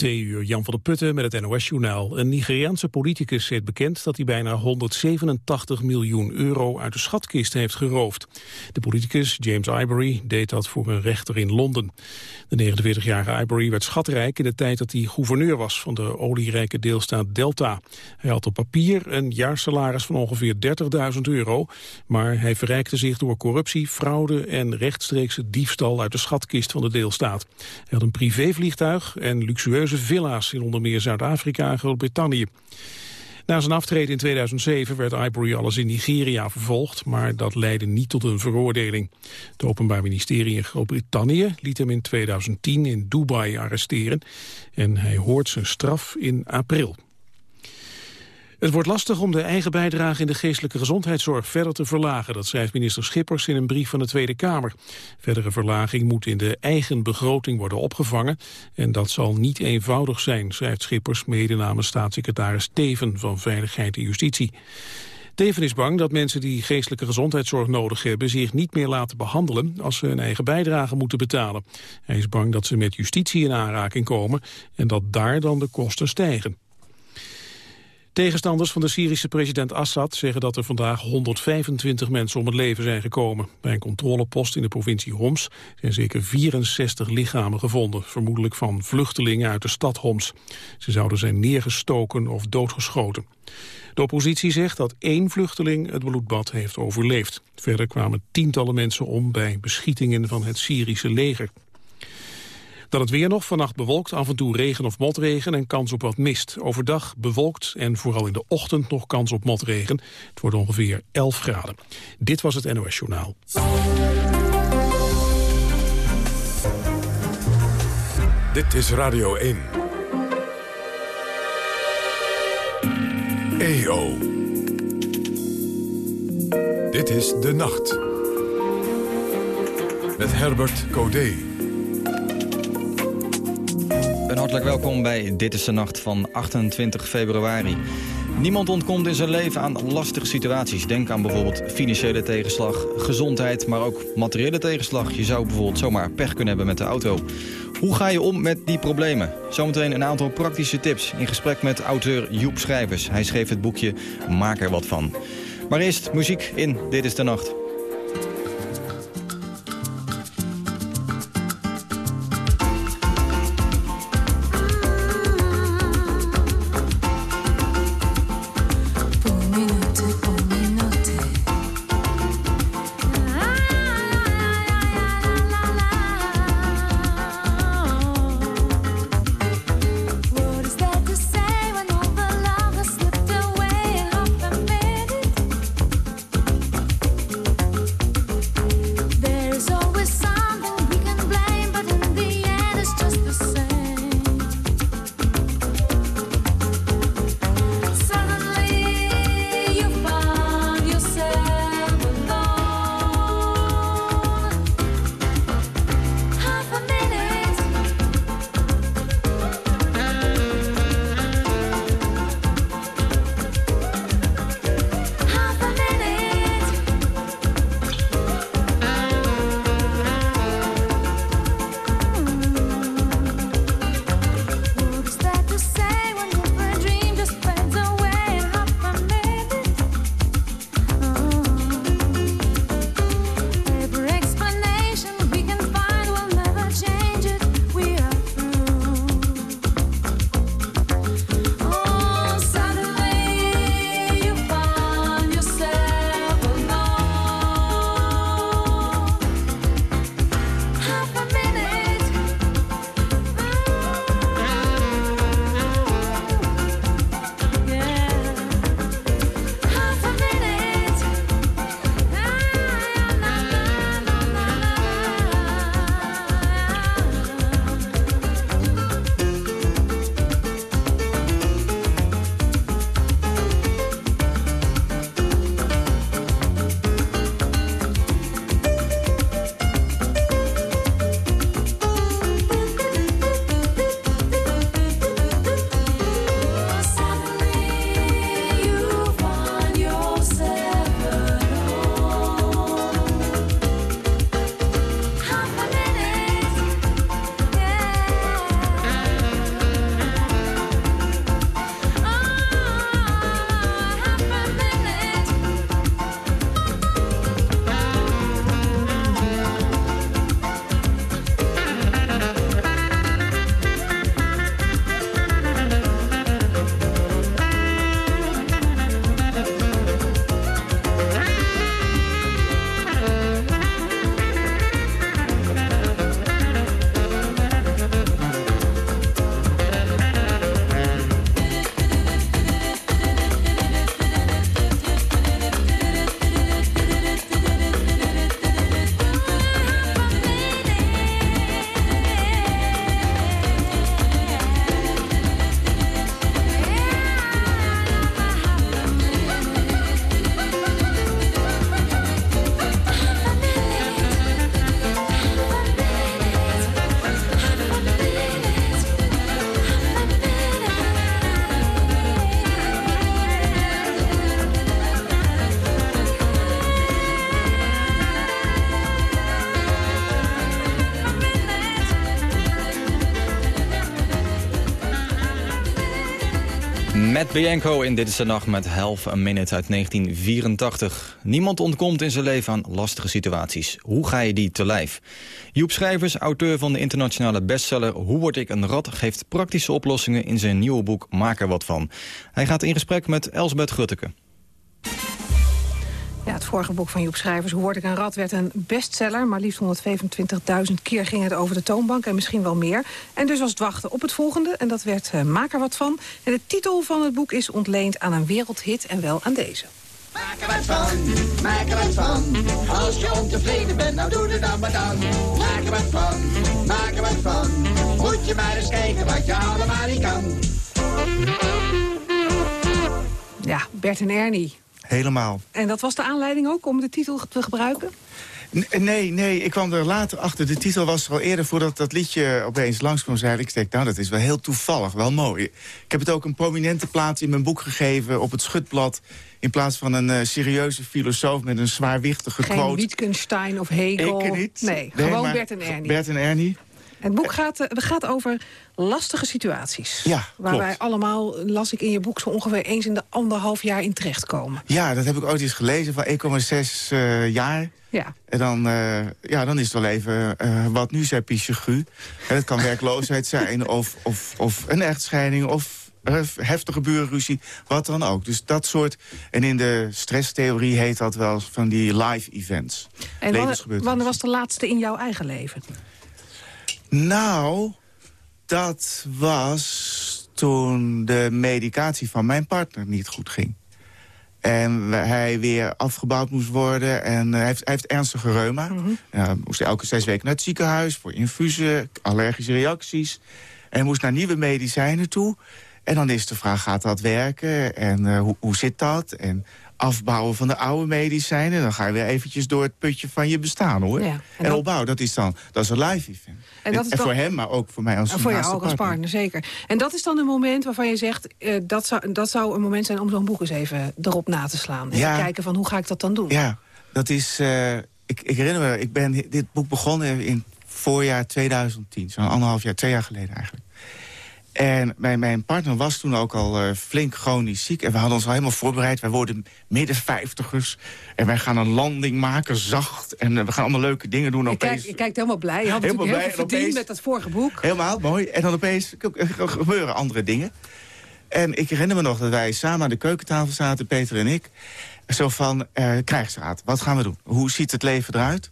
Twee uur, Jan van der Putten met het NOS-journaal. Een Nigeriaanse politicus heeft bekend dat hij bijna 187 miljoen euro uit de schatkist heeft geroofd. De politicus, James Ivory, deed dat voor een rechter in Londen. De 49-jarige Ivory werd schatrijk in de tijd dat hij gouverneur was van de olierijke deelstaat Delta. Hij had op papier een jaarsalaris van ongeveer 30.000 euro, maar hij verrijkte zich door corruptie, fraude en rechtstreekse diefstal uit de schatkist van de deelstaat. Hij had een privévliegtuig en luxueuze villa's in onder meer Zuid-Afrika en Groot-Brittannië. Na zijn aftreden in 2007 werd Ivory alles in Nigeria vervolgd, maar dat leidde niet tot een veroordeling. Het Openbaar Ministerie in Groot-Brittannië liet hem in 2010 in Dubai arresteren en hij hoort zijn straf in april. Het wordt lastig om de eigen bijdrage in de geestelijke gezondheidszorg verder te verlagen. Dat schrijft minister Schippers in een brief van de Tweede Kamer. Verdere verlaging moet in de eigen begroting worden opgevangen. En dat zal niet eenvoudig zijn, schrijft Schippers mede namens staatssecretaris Teven van Veiligheid en Justitie. Teven is bang dat mensen die geestelijke gezondheidszorg nodig hebben zich niet meer laten behandelen als ze hun eigen bijdrage moeten betalen. Hij is bang dat ze met justitie in aanraking komen en dat daar dan de kosten stijgen. Tegenstanders van de Syrische president Assad zeggen dat er vandaag 125 mensen om het leven zijn gekomen. Bij een controlepost in de provincie Homs zijn zeker 64 lichamen gevonden, vermoedelijk van vluchtelingen uit de stad Homs. Ze zouden zijn neergestoken of doodgeschoten. De oppositie zegt dat één vluchteling het bloedbad heeft overleefd. Verder kwamen tientallen mensen om bij beschietingen van het Syrische leger. Dan het weer nog, vannacht bewolkt, af en toe regen of motregen en kans op wat mist. Overdag bewolkt en vooral in de ochtend nog kans op motregen. Het wordt ongeveer 11 graden. Dit was het NOS Journaal. Dit is Radio 1. EO. Dit is De Nacht. Met Herbert Codé. Hartelijk welkom bij Dit is de Nacht van 28 februari. Niemand ontkomt in zijn leven aan lastige situaties. Denk aan bijvoorbeeld financiële tegenslag, gezondheid, maar ook materiële tegenslag. Je zou bijvoorbeeld zomaar pech kunnen hebben met de auto. Hoe ga je om met die problemen? Zometeen een aantal praktische tips in gesprek met auteur Joep Schrijvers. Hij schreef het boekje Maak er wat van. Maar eerst muziek in Dit is de Nacht. Bianco in Dit is de Nacht met Half a Minute uit 1984. Niemand ontkomt in zijn leven aan lastige situaties. Hoe ga je die te lijf? Joep Schrijvers, auteur van de internationale bestseller Hoe word ik een rat... geeft praktische oplossingen in zijn nieuwe boek Maak er wat van. Hij gaat in gesprek met Elsbeth Gutteke. Ja, het vorige boek van Joep Schrijvers, Hoe word ik een rat, werd een bestseller. Maar liefst 125.000 keer ging het over de toonbank en misschien wel meer. En dus was het wachten op het volgende en dat werd uh, Maak er wat van. En de titel van het boek is ontleend aan een wereldhit en wel aan deze. Maak er wat van, maak er wat van. Als je ontevreden bent, nou doe er dan maar dan. Maak er wat van, maak er wat van. Moet je maar eens kijken wat je allemaal niet kan. Ja, Bert en Ernie. Helemaal. En dat was de aanleiding ook om de titel te gebruiken? Nee, nee, ik kwam er later achter. De titel was er al eerder voordat dat liedje opeens langskwam. Zei ik, denk, nou, dat is wel heel toevallig, wel mooi. Ik heb het ook een prominente plaats in mijn boek gegeven... op het schutblad, in plaats van een uh, serieuze filosoof... met een zwaarwichtige Geen quote. Wittgenstein of Hegel. Ik niet. Nee, nee gewoon Bert en Ernie. Bert en Ernie. Het boek gaat, uh, gaat over lastige situaties. Ja, Waar klopt. wij allemaal, las ik in je boek... zo ongeveer eens in de anderhalf jaar in terechtkomen. Ja, dat heb ik ooit eens gelezen van 1,6 uh, jaar. Ja. En dan, uh, ja, dan is het wel even uh, wat nu zei Pichegu. Het kan werkloosheid zijn of, of, of een echtscheiding of heftige burenruzie, wat dan ook. Dus dat soort, en in de stresstheorie heet dat wel van die live events. En wanneer, wanneer was de laatste in jouw eigen leven? Nou, dat was toen de medicatie van mijn partner niet goed ging. En hij weer afgebouwd moest worden. En hij, heeft, hij heeft ernstige reuma. Mm -hmm. uh, moest elke zes weken naar het ziekenhuis voor infusen, allergische reacties. En moest naar nieuwe medicijnen toe. En dan is de vraag, gaat dat werken? En uh, hoe, hoe zit dat? En afbouwen van de oude medicijnen. Dan ga je weer eventjes door het putje van je bestaan, hoor. Ja, en, en dat... opbouwen, dat is dan dat is een live event. En, dat is en dan... voor hem, maar ook voor mij als en voor jou ook als partner, zeker. En dat is dan een moment waarvan je zegt... Uh, dat, zou, dat zou een moment zijn om zo'n boek eens even erop na te slaan. En ja. te kijken van, hoe ga ik dat dan doen? Ja, dat is... Uh, ik, ik herinner me, ik ben dit boek begonnen in voorjaar 2010. Zo'n anderhalf jaar, twee jaar geleden eigenlijk. En mijn, mijn partner was toen ook al uh, flink chronisch ziek. En we hadden ons al helemaal voorbereid. Wij worden midden vijftigers. En wij gaan een landing maken, zacht. En uh, we gaan allemaal leuke dingen doen. Je kijkt helemaal blij. Je had helemaal natuurlijk heel veel verdiend opeens, met dat vorige boek. Helemaal, mooi. En dan opeens gebeuren andere dingen. En ik herinner me nog dat wij samen aan de keukentafel zaten, Peter en ik. Zo van, uh, krijgsraad, wat gaan we doen? Hoe ziet het leven eruit?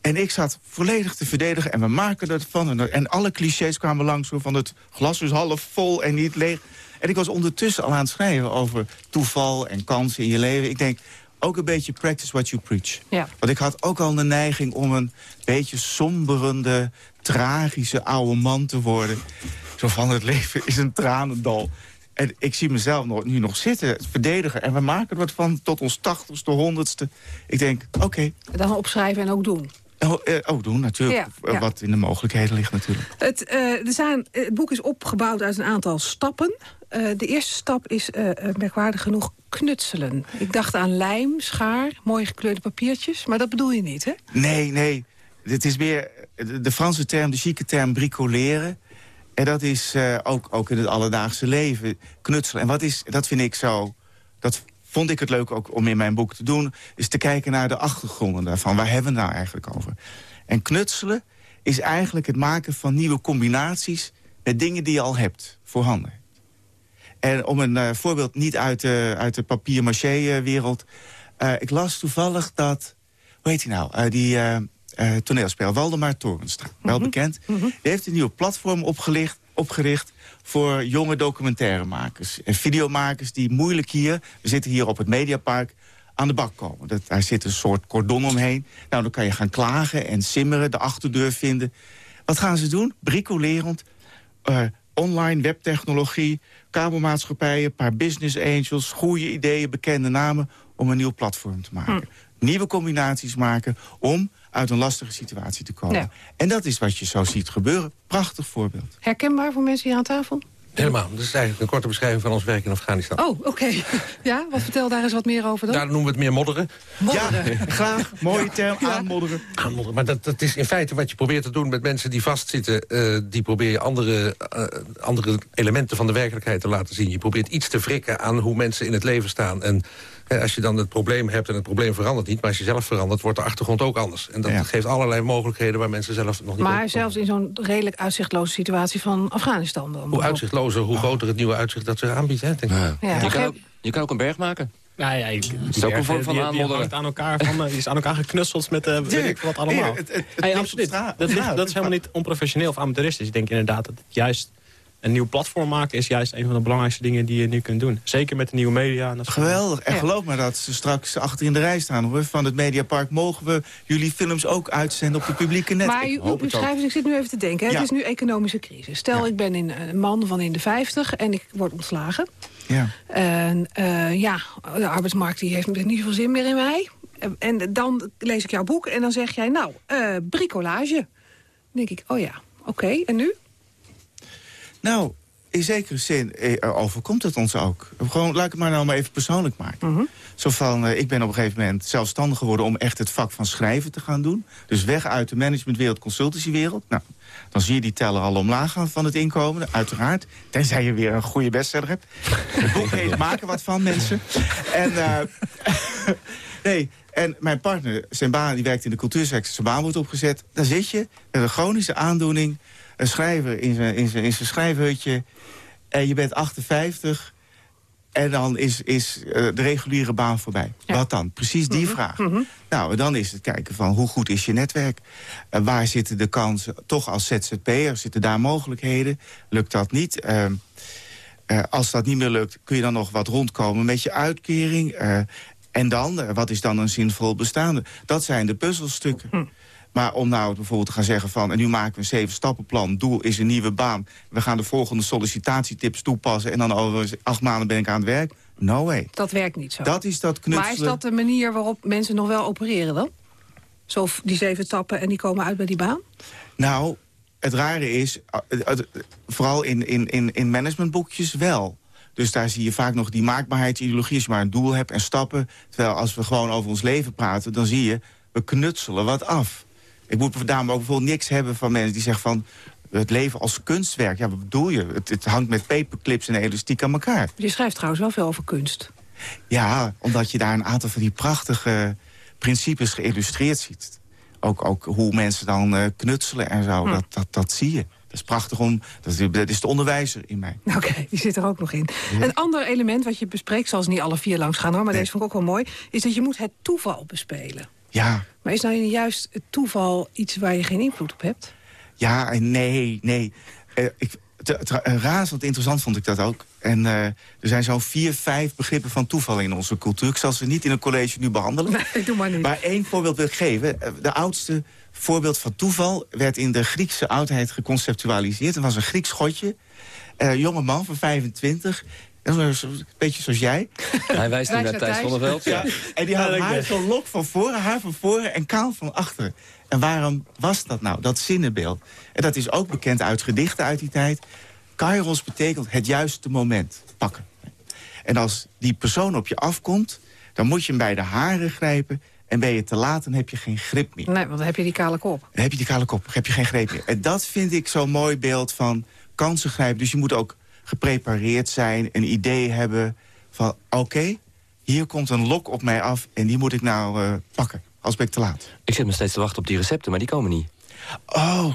En ik zat volledig te verdedigen en we maken ervan. En, en alle clichés kwamen langs van het glas is half vol en niet leeg. En ik was ondertussen al aan het schrijven over toeval en kansen in je leven. Ik denk, ook een beetje practice what you preach. Ja. Want ik had ook al de neiging om een beetje somberende, tragische oude man te worden. Zo van, het leven is een tranendal. En ik zie mezelf nog, nu nog zitten, verdedigen. En we maken er wat van tot ons tachtigste, honderdste. Ik denk, oké. Okay. Dan opschrijven en ook doen. Oh, uh, oh, doen natuurlijk. Ja, ja. Wat in de mogelijkheden ligt natuurlijk. Het, uh, er zijn, het boek is opgebouwd uit een aantal stappen. Uh, de eerste stap is merkwaardig genoeg knutselen. Ik dacht aan lijm, schaar, mooi gekleurde papiertjes. Maar dat bedoel je niet, hè? Nee, nee. Het is meer de Franse term, de chique term bricoleren. En dat is ook, ook in het alledaagse leven knutselen. En wat is, dat vind ik zo... Dat vond ik het leuk ook om in mijn boek te doen... is te kijken naar de achtergronden daarvan. Waar hebben we het nou eigenlijk over? En knutselen is eigenlijk het maken van nieuwe combinaties... met dingen die je al hebt, voorhanden. En om een uh, voorbeeld niet uit de, uit de papier-maché-wereld... Uh, ik las toevallig dat... Hoe heet hij nou? Uh, die toneelspeler, Waldemar Torenstra. Mm -hmm. Wel bekend. Mm -hmm. Die heeft een nieuwe platform opgelicht, opgericht voor jonge documentairemakers. En videomakers die moeilijk hier... we zitten hier op het Mediapark aan de bak komen. Dat, daar zit een soort cordon omheen. Nou, dan kan je gaan klagen en simmeren, de achterdeur vinden. Wat gaan ze doen? Bricolerend. Uh, online webtechnologie, kabelmaatschappijen... een paar business angels, goede ideeën, bekende namen... om een nieuw platform te maken. Hm. Nieuwe combinaties maken om uit een lastige situatie te komen. Ja. En dat is wat je zo ziet gebeuren. Prachtig voorbeeld. Herkenbaar voor mensen hier aan tafel? Helemaal. Dat is eigenlijk een korte beschrijving van ons werk in Afghanistan. Oh, oké. Ja, wat vertel daar eens wat meer over dan? Daar noemen we het meer modderen. Modderen. Ja, graag. Mooie term, aanmodderen. Aanmodderen. Maar dat, dat is in feite wat je probeert te doen met mensen die vastzitten. eh, die probeer je andere, eh, andere elementen van de werkelijkheid te laten zien. Je probeert iets te wrikken aan hoe mensen in het leven staan. En eh, als je dan het probleem hebt en het probleem verandert niet... maar als je zelf verandert, wordt de achtergrond ook anders. En dat Ja. geeft allerlei mogelijkheden waar mensen zelf nog niet... Maar zelfs in zo'n redelijk uitzichtloze situatie van Afghanistan dan. Hoe uitzichtlozer, hoe groter het nieuwe uitzicht dat zich aanbiedt. Hè, denk ik. Ja, je, kan ook, je kan ook een berg maken. Nou ja, ik, is ook een vorm van die, die aanmodderen. aan elkaar, van, eh, die is aan elkaar geknutseld met uh, weet ik wat allemaal. Hier, het- het- het Hey, ligt absoluut. Dat, ligt- dat is helemaal niet onprofessioneel of amateuristisch. Ik denk inderdaad dat het juist een nieuw platform maken... is juist een van de belangrijkste dingen die je nu kunt doen. Zeker met de nieuwe media. En. Geweldig. En geloof me dat ze straks achter in de rij staan. Hoor. Van het Mediapark mogen we jullie films ook uitzenden op de publieke net. Maar Ik u, u schrijvers, ik zit nu even te denken. hè. Ja. Het is nu economische crisis. Stel, ik ben in, een man van in de 50 en ik word ontslagen. Ja. En eh, ja, de arbeidsmarkt die heeft niet zoveel zin meer in mij. En- En dan lees ik jouw boek en dan zeg jij, nou, eh, bricolage. Dan denk ik, oh ja, oké, en nu? Nou, in zekere zin eh, overkomt het ons ook. Gewoon, laat ik het maar nou maar even persoonlijk maken. Zo van, eh, ik ben op een gegeven moment zelfstandig geworden... om echt het vak van schrijven te gaan doen. Dus weg uit de managementwereld, consultancywereld. Nou, dan zie je die teller al omlaag gaan van het inkomen, uiteraard. Tenzij je weer een goede bestseller hebt. Het boek heet Maken wat van, mensen. En, eh, nee, en mijn partner, zijn baan, die werkt in de cultuursector. Zijn baan wordt opgezet. Daar zit je met een chronische aandoening. Een schrijver in zijn, in zijn, in zijn schrijfhutje. En je bent 58. En dan is, is eh, de reguliere baan voorbij. Wat dan? Precies die vraag. Nou, en dan is het kijken van hoe goed is je netwerk? Waar zitten de kansen? Toch als ZZP'er zitten daar mogelijkheden? Lukt dat niet? Ehm, eh, als dat niet meer lukt, kun je dan nog wat rondkomen met je uitkering? Eh, en dan, wat is dan een zinvol bestaande? Dat zijn de puzzelstukken. Maar om nou bijvoorbeeld te gaan zeggen van... en nu maken we een zeven-stappenplan, doel is een nieuwe baan... we gaan de volgende sollicitatietips toepassen... en dan over acht maanden ben ik aan het werk. No way. Dat werkt niet zo. Dat is dat knutselen. maar is dat de manier waarop mensen nog wel opereren dan? Zo die zeven tappen en die komen uit bij die baan? Nou, het rare is, vooral in, in, in, in managementboekjes wel. Dus daar zie je vaak nog die maakbaarheidsideologie... als je maar een doel hebt en stappen. Terwijl als we gewoon over ons leven praten... dan zie je, we knutselen wat af. Ik moet daarom ook bijvoorbeeld niks hebben van mensen die zeggen van... het leven als kunstwerk, ja, wat bedoel je? Het, het hangt met paperclips en elastiek aan elkaar. Je schrijft trouwens wel veel over kunst. Ja, omdat je daar een aantal van die prachtige principes geïllustreerd ziet. Ook, ook hoe mensen dan eh, knutselen en zo, dat, dat, dat zie je. Dat is prachtig om... Dat is, dat is de onderwijzer in mij. Oké, die zit er ook nog in. Een ander element wat je bespreekt, zal ze niet alle vier langs gaan hoor... maar deze vond ik ook wel mooi, is dat je moet het toeval bespelen. Ja, Maar is nou juist het toeval iets waar je geen invloed op hebt? Ja en nee, nee. Eh, ik, eh, razend interessant vond ik dat ook. En eh, er zijn zo'n vier, vijf begrippen van toeval in onze cultuur. Ik zal ze niet in een college nu behandelen. Nee, doe maar niet. Maar één voorbeeld wil ik geven. De oudste voorbeeld van toeval werd in de Griekse oudheid geconceptualiseerd. Het was een Grieks godje. Eh jonge man van 25. Een beetje zoals jij. Hij wijst nu naar Thijs van der Veld. Ja. En die had haar zo'n lok van voren, haar van voren en kaal van achteren. En waarom was dat nou, dat zinnenbeeld? En dat is ook bekend uit gedichten uit die tijd. Kairos betekent het juiste moment pakken. En als die persoon op je afkomt, dan moet je hem bij de haren grijpen... en ben je te laat, dan heb je geen grip meer. Nee, want dan heb je die kale kop. Dan heb je die kale kop, dan heb je geen greep meer. En dat vind ik zo'n mooi beeld van kansen grijpen. Dus je moet ook geprepareerd zijn, een idee hebben van... oké, hier komt een lok op mij af en die moet ik nou eh, pakken. Als ben ik te laat. Ik zit nog steeds te wachten op die recepten, maar die komen niet. Oh,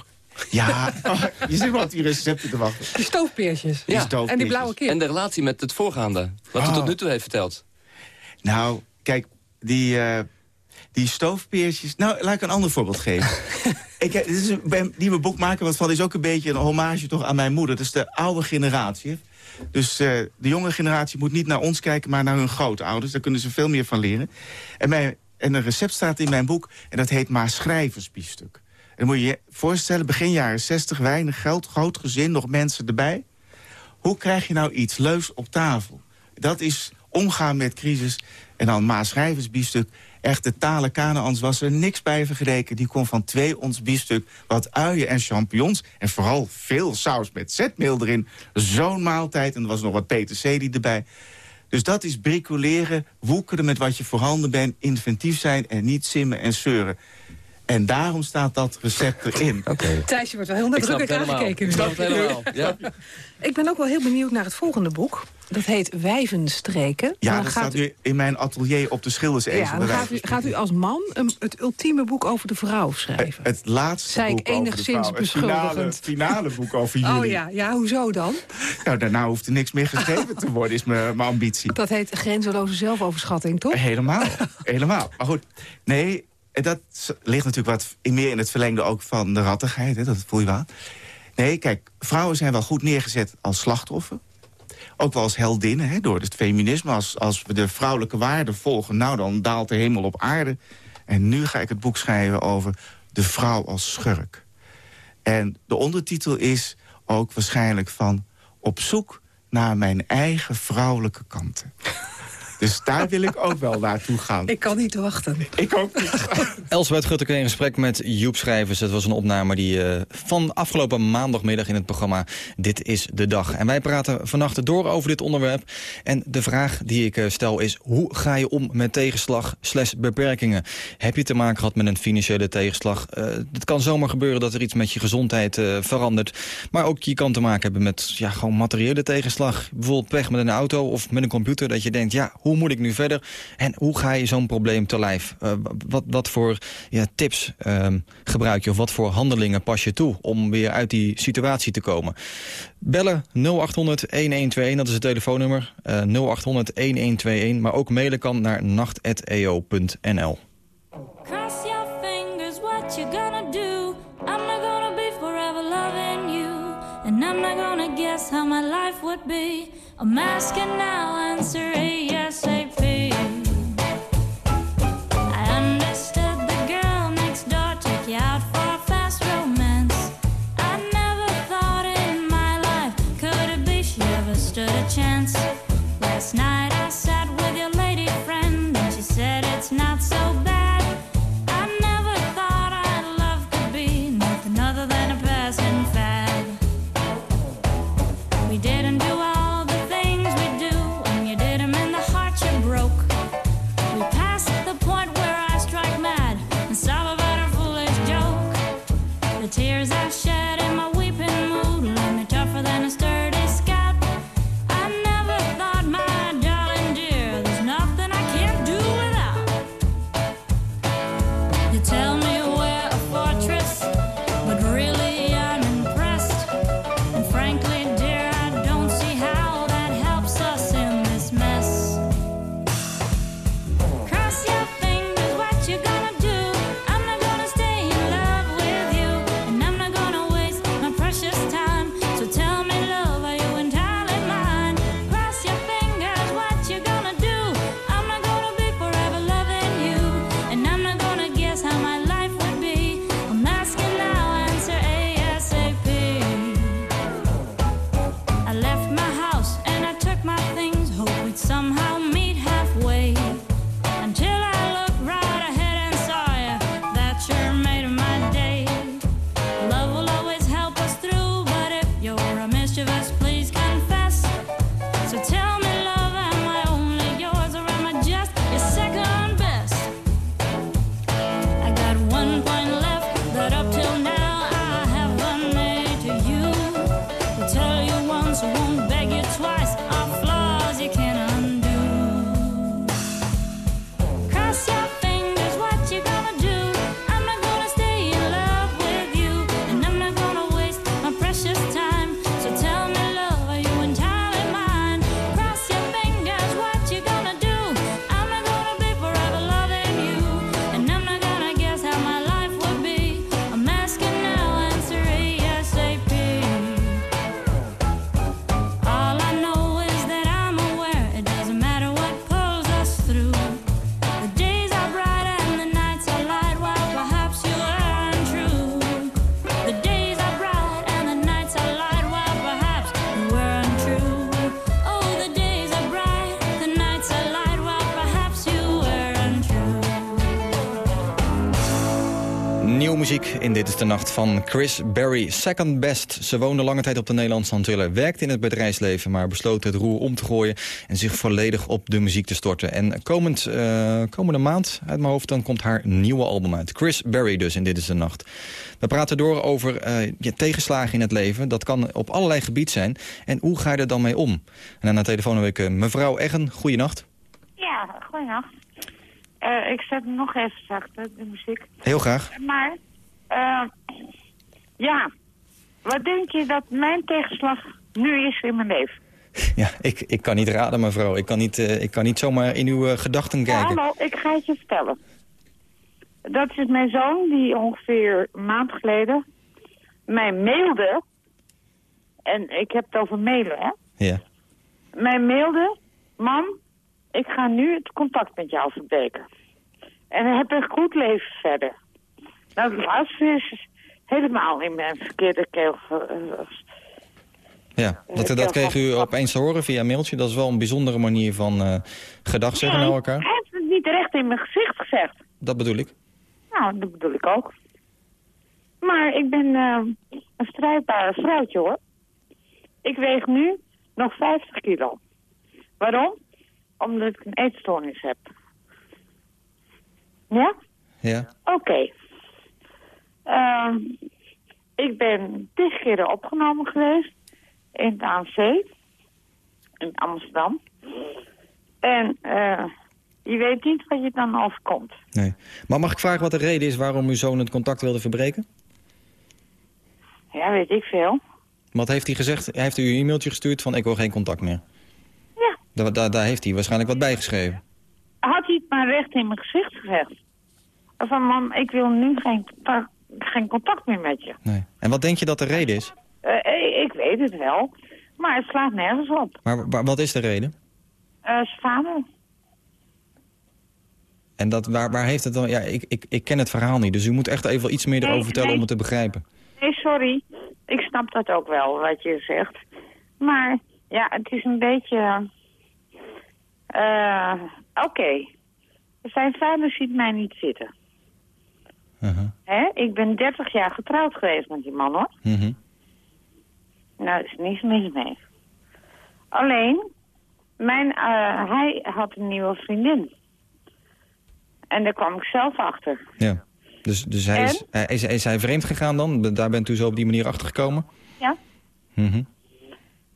ja. Oh, je zit wel op die recepten te wachten. Die stoofpeertjes. Ja. stoofpeertjes. En die blauwe kip. En de relatie met het voorgaande. Wat u Oh. tot nu toe heeft verteld. Nou, kijk, die, eh, die stoofpeertjes... Nou, laat ik een ander voorbeeld geven. ik, heb- dit is een, mijn boek maken wat is ook een beetje een hommage toch aan mijn moeder. Dat is de oude generatie. Dus eh, de jonge generatie moet niet naar ons kijken, maar naar hun grootouders. Daar kunnen ze veel meer van leren. En, mijn, en een recept staat in mijn boek en dat heet maar schrijversbiefstuk. En dan moet je je voorstellen, begin jaren 60, weinig geld, groot gezin, nog mensen erbij. Hoe krijg je nou iets leuks op tafel? Dat is omgaan met crisis en dan maas schrijversbiefstuk. Echt, de talen Kanaans was er niks bij vergeleken. Die kon van twee ons biefstuk, wat uien en champignons... en vooral veel saus met zetmeel erin. Zo'n maaltijd. En er was nog wat peterselie erbij. Dus dat is bricoleren, woekeren met wat je voorhanden bent... inventief zijn en niet simmen en zeuren. En daarom staat dat recept erin. Thijsje wordt wel heel nadrukkelijk aangekeken. Ik snap het helemaal. Ja. Ik ben ook wel heel benieuwd naar het volgende boek. Dat heet Wijvenstreken. Ja, Dan dat gaat staat u- nu in mijn atelier op de schildersezel. Ja, dan gaat u, gaat u als man een, het ultieme boek over de vrouw schrijven. Het laatste Zei ik boek over de enigszins vrouw. Het finale, beschuldigend. finale boek over jullie. Oh ja, ja, hoezo dan? Nou, daarna hoeft er niks meer geschreven te worden, is mijn mijn ambitie. Dat heet grenzeloze zelfoverschatting, toch? Helemaal, helemaal. Maar goed, nee, dat ligt natuurlijk wat meer in het verlengde ook van de rattigheid. Hè, dat voel je wel. Nee, kijk, vrouwen zijn wel goed neergezet als slachtoffer. Ook wel als heldinnen, hè, door het feminisme. Als, als we de vrouwelijke waarden volgen, nou dan daalt de hemel op aarde. En nu ga ik het boek schrijven over de vrouw als schurk. En de ondertitel is ook waarschijnlijk van... op zoek naar mijn eigen vrouwelijke kanten. Dus daar wil ik ook wel naartoe gaan. Ik kan niet wachten. Ik ook niet. Elsbeth Gutteke in gesprek met Joep Schrijvers. Het was een opname die eh, van afgelopen maandagmiddag in het programma Dit is de Dag. En wij praten vannacht door over dit onderwerp. En de vraag die ik eh, stel is, hoe ga je om met tegenslag slash beperkingen? Heb je te maken gehad met een financiële tegenslag? Eh, het kan zomaar gebeuren dat er iets met je gezondheid eh, verandert. Maar ook je kan te maken hebben met ja, gewoon materiële tegenslag. Bijvoorbeeld pech met een auto of met een computer. Dat je denkt, ja, hoe moet ik nu verder? En hoe ga je zo'n probleem te lijf? Eh, wat, wat voor ja, tips ehm, gebruik je of wat voor handelingen pas je toe... om weer uit die situatie te komen? Bellen 0800-1121, dat is het telefoonnummer. eh 0800-1121, maar ook mailen kan naar nacht.eo.nl. I'm gonna be. Than a sturdy muziek in Dit is de Nacht van Chris Berry. Second Best. Ze woonde lange tijd op de Nederlandse Antillen. Werkte in het bedrijfsleven, maar besloot het roer om te gooien... en zich volledig op de muziek te storten. En komend, eh, komende maand, uit mijn hoofd, dan komt haar nieuwe album uit. Chris Berry dus in Dit is de Nacht. We praten door over je tegenslagen in het leven. Dat kan op allerlei gebieden zijn. En hoe ga je er dan mee om? En aan de telefoon heb ik eh, mevrouw Eggen. Goeienacht. Ja, goeienacht. Eh ik zet nog even zachter, de muziek. Heel graag. Maar, eh, ja, wat denk je dat mijn tegenslag nu is in mijn leven? Ja, ik, ik kan niet raden, mevrouw. Ik kan niet, eh, ik kan niet zomaar in uw eh, gedachten Ja, kijken. hallo, ik ga het je vertellen. Dat is mijn zoon die ongeveer een maand geleden mij mailde. En ik heb het over mailen, hè. Ja. Mij mailde, mam, ik ga nu het contact met jou verbreken. En dan heb ik een goed leven verder. Nou, het laatste is helemaal in mijn verkeerde keel. eh, Ja, dat, Eh, dat ja, kreeg u opeens te horen via mailtje. Dat is wel een bijzondere manier van eh gedag zeggen naar Hij elkaar. heeft het niet recht in mijn gezicht gezegd. Dat bedoel ik. Nou, dat bedoel ik ook. Maar ik ben een strijdbare vrouwtje, hoor. Ik weeg nu nog 50 kilo. Waarom? Omdat ik een eetstoornis heb. Ja? Ja. Oké. Ehm, ik ben tig keren opgenomen geweest in het AMC in Amsterdam. En eh, je weet niet wat je dan overkomt. Nee. Maar mag ik vragen wat de reden is waarom uw zoon het contact wilde verbreken? Ja, weet ik veel. Wat heeft hij gezegd? Hij heeft u een e-mailtje gestuurd van ik wil geen contact meer. Ja. Daar, daar, daar heeft hij waarschijnlijk wat bij geschreven. Had hij het maar recht in mijn gezicht gezegd. Van, mam, ik wil nu geen, contact- geen contact meer met je. Nee. En wat denk je dat de reden is? Eh, eh, ik weet het wel, maar het slaat nergens op. Maar wa- wat is de reden? Vader. En dat, waar, waar heeft het dan... Ja, ik, ik, ik ken het verhaal niet, dus u moet echt even iets meer Nee, erover vertellen nee. om het te begrijpen. Nee, sorry. Ik snap dat ook wel, wat je zegt. Maar, ja, het is een beetje... Oké. Zijn vader ziet mij niet zitten. Uh-huh. Hè? Ik ben 30 jaar getrouwd geweest met die man, hoor. Mhm. Nou, is niets mis mee. Alleen, mijn, eh, hij had een nieuwe vriendin. En daar kwam ik zelf achter. Ja. Dus, dus hij is, hij- is, is hij vreemd gegaan dan? Daar bent u zo op die manier achter gekomen? Ja. Mhm.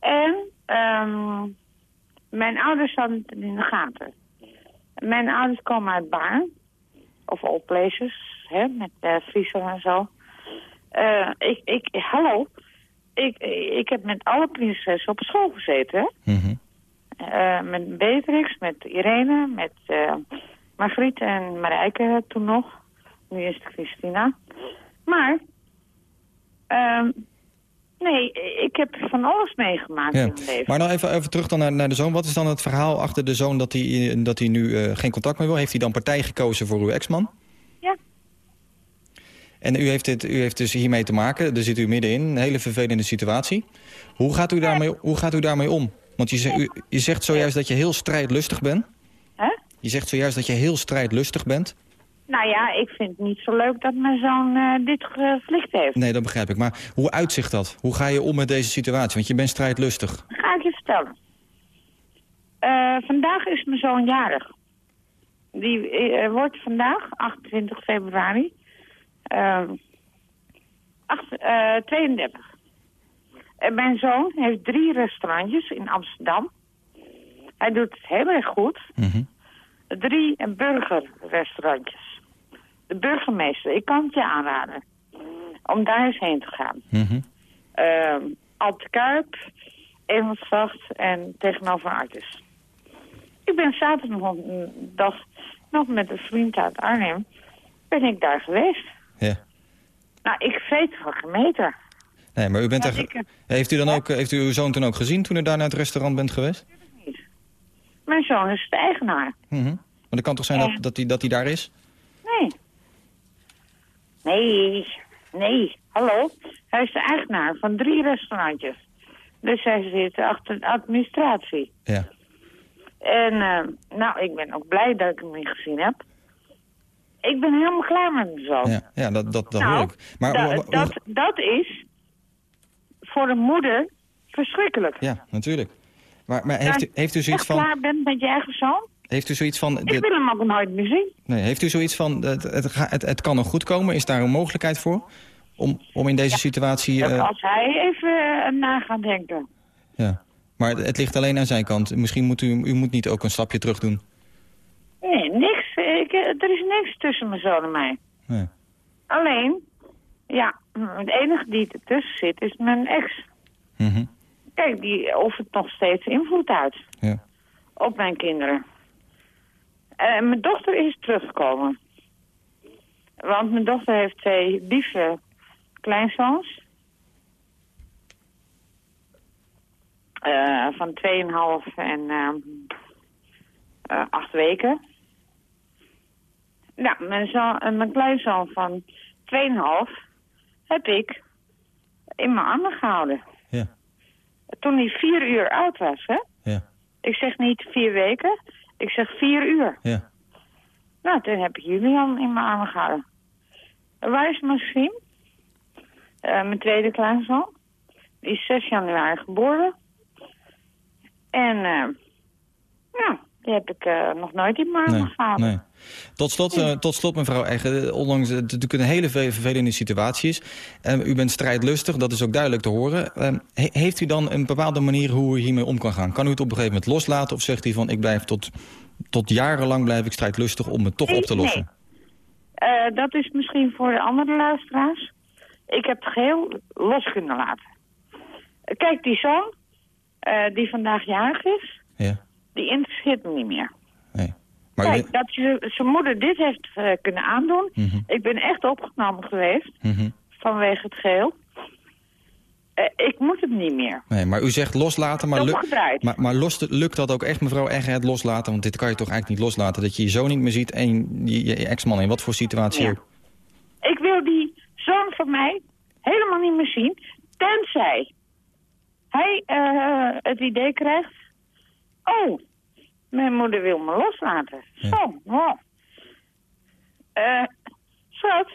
En ehm, mijn ouders hadden het in de gaten. Mijn ouders komen uit Baarn. Of all places, hè, met uh, Friesel en zo. Eh, ik, ik, hallo, ik, ik heb met alle prinsessen op school gezeten, hè. Mhm. Eh, met Beatrix, met Irene, met eh Margriet en Marijke toen nog. Nu is het Christina. Maar, ehm, nee, ik heb van alles meegemaakt Ja. in mijn leven. Maar nou even, even terug dan naar, naar de zoon. Wat is dan het verhaal achter de zoon dat hij, dat hij nu geen contact meer wil? Heeft hij dan partij gekozen voor uw ex-man? En u heeft, dit, u heeft dus hiermee te maken. Daar zit u middenin. Een hele vervelende situatie. Hoe gaat u daarmee, hoe gaat u daarmee om? Want je, zegt- u, je zegt zojuist dat je heel strijdlustig bent. Hè? Je zegt zojuist dat je heel strijdlustig bent. Nou ja, ik vind het niet zo leuk dat mijn zoon eh, dit geflikt heeft. Nee, dat begrijp ik. Maar hoe uitzicht dat? Hoe ga je om met deze situatie? Want je bent strijdlustig. Ga ik je vertellen. Eh, vandaag is mijn zoon jarig. Die eh, wordt vandaag, 28 februari, acht- eh, 32. En mijn zoon heeft drie restaurantjes in Amsterdam. Hij doet het heel erg goed. Mhm. Drie burgerrestaurantjes. De burgemeester, ik kan het je aanraden. Om daar eens heen te gaan. Mhm. Ehm Alte Kuip, Emelsvacht en tegenover Artis. Ik ben zaterdag nog met een vriend uit Arnhem. Ben ik daar geweest. Ja. Nou, ik weet van gemeten. Nee, maar u bent Ja, er... ik, eh, Heeft u, dan ook, heeft u uw zoon toen ook gezien toen u daar naar het restaurant bent geweest? Mijn zoon is de eigenaar. Mhm. Maar het kan toch zijn dat, dat, hij, dat hij daar is? Nee. Nee, nee. Hallo? Hij is de eigenaar van drie restaurantjes. Dus hij zit achter de administratie. Ja. En eh, nou, ik ben ook blij dat ik hem niet gezien heb. Ik ben helemaal klaar met zoon. Ja, ja dat, dat, dat Nou, hoor ik. Maar Da- dat, dat is voor een moeder verschrikkelijk. Ja, natuurlijk. Maar, maar heeft, u, heeft u zoiets van... klaar bent met je eigen zoon? Heeft u zoiets van... Ik wil hem ook nooit meer zien. nee, heeft u zoiets van... Het, het, ga- het, het kan nog goed komen? Is daar een mogelijkheid voor? Om, om in deze situatie... Eh, als hij even eh, na gaat denken. ja. Maar het, het ligt alleen aan zijn kant. Misschien moet u, u moet niet ook een stapje terug doen. Nee, niks. Ik, eh, er is niks tussen mijn zoon en mij. Nee. Alleen, ja, het enige die ertussen zit is mijn ex. Mhm. Kijk, die oefent nog steeds invloed uit Ja. op mijn kinderen. En mijn dochter is teruggekomen. Want mijn dochter heeft twee lieve kleinzoons. Eh, van 2,5 en eh, eh, acht weken. Ja, mijn, zoon, eh, mijn kleinzoon van 2,5 heb ik in mijn armen gehouden. Ja. Toen hij vier uur oud was, hè? Ja. Ik zeg niet vier weken, ik zeg vier uur. Ja. Nou, toen heb ik Julian in mijn armen gehouden. Waar is Maxime? Eh, mijn tweede kleinzoon. Die is 6 januari geboren. En, eh ja, die heb ik nog nooit in mijn armen Nee, gehouden. nee. Tot slot, eh, tot slot mevrouw Egge, ondanks het natuurlijk een hele ve- vervelende situatie is. u bent strijdlustig, dat is ook duidelijk te horen. Eh, he- heeft u dan een bepaalde manier hoe u hiermee om kan gaan? Kan u het op een gegeven moment loslaten of zegt u van ik blijf tot, tot jarenlang blijf ik strijdlustig om het toch op te lossen? Eh, dat is misschien voor de andere luisteraars. Ik heb het geheel los kunnen laten. Kijk, die zoon, die vandaag jarig is, Ja. die interesseert me niet meer. Maar Kijk, dat je- zijn moeder dit heeft eh, kunnen aandoen. Mhm. Ik ben echt opgenomen geweest Mhm. vanwege het geheel. Eh, ik moet het niet meer. Nee, maar u zegt loslaten, maar, maar, lukt dat ook echt, mevrouw Egge, het loslaten? Want dit kan je toch eigenlijk niet loslaten, dat je je zo niet meer ziet en je, je ex-man in wat voor situatie Ja. ook. Ik wil die zoon van mij helemaal niet meer zien. Tenzij hij eh, het idee krijgt... Oh, mijn moeder wil me loslaten. Zo, wow. Eh, schat,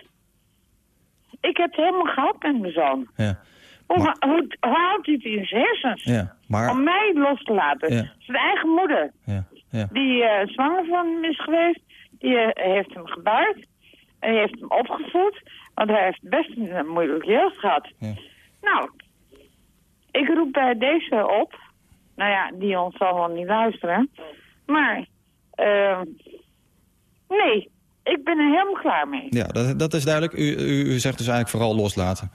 ik heb het helemaal gehad met mijn zoon. Ja. Hoe, hoe, hoe haalt hij het in zijn hersens? Ja, maar... Om mij los te laten. Ja. Zijn eigen moeder, Ja, ja. die eh, zwanger van hem is geweest, die eh, heeft hem gebaard. En die heeft hem opgevoed. Want hij heeft best een moeilijke jeugd gehad. Ja. Nou, ik roep bij deze op. Nou ja, Dion zal wel niet luisteren. Maar, eh, nee, ik ben er helemaal klaar mee. Ja, dat, dat is duidelijk. U, u, u zegt dus eigenlijk vooral loslaten.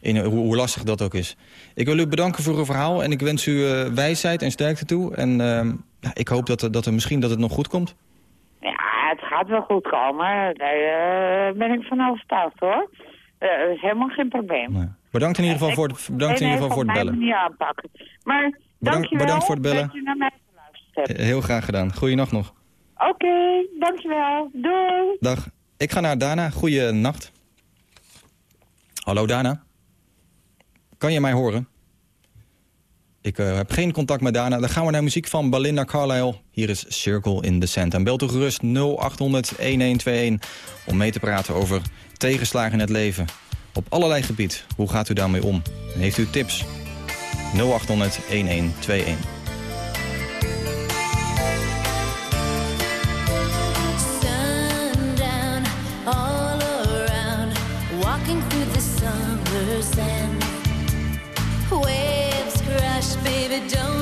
In, hoe, hoe lastig dat ook is. Ik wil u bedanken voor uw verhaal en ik wens u eh, wijsheid en sterkte toe. En ehm, ik hoop dat, er- dat er misschien dat het nog goed komt. Ja, het gaat wel goed komen. Daar eh, ben ik van overtuigd hoor. Dat is helemaal geen probleem. Bedankt in ieder geval voor het, bedankt in ieder geval voor het bellen. niet aanpakken. Maar dankjewel bedankt voor het bellen. dat je naar mij hebt. Heel graag gedaan. Goeienacht nog. Oké, dankjewel. Doei. Dag. Ik ga naar Dana. Goeienacht. Hallo Dana. Kan je mij horen? Ik eh, heb geen contact met Dana. Dan gaan we naar muziek van Belinda Carlisle. Hier is Circle in the Sand. En belt u gerust 0800-1121 om mee te praten over tegenslagen in het leven. Op allerlei gebied. Hoe gaat u daarmee om? En heeft u tips? 0800-1121. if it don't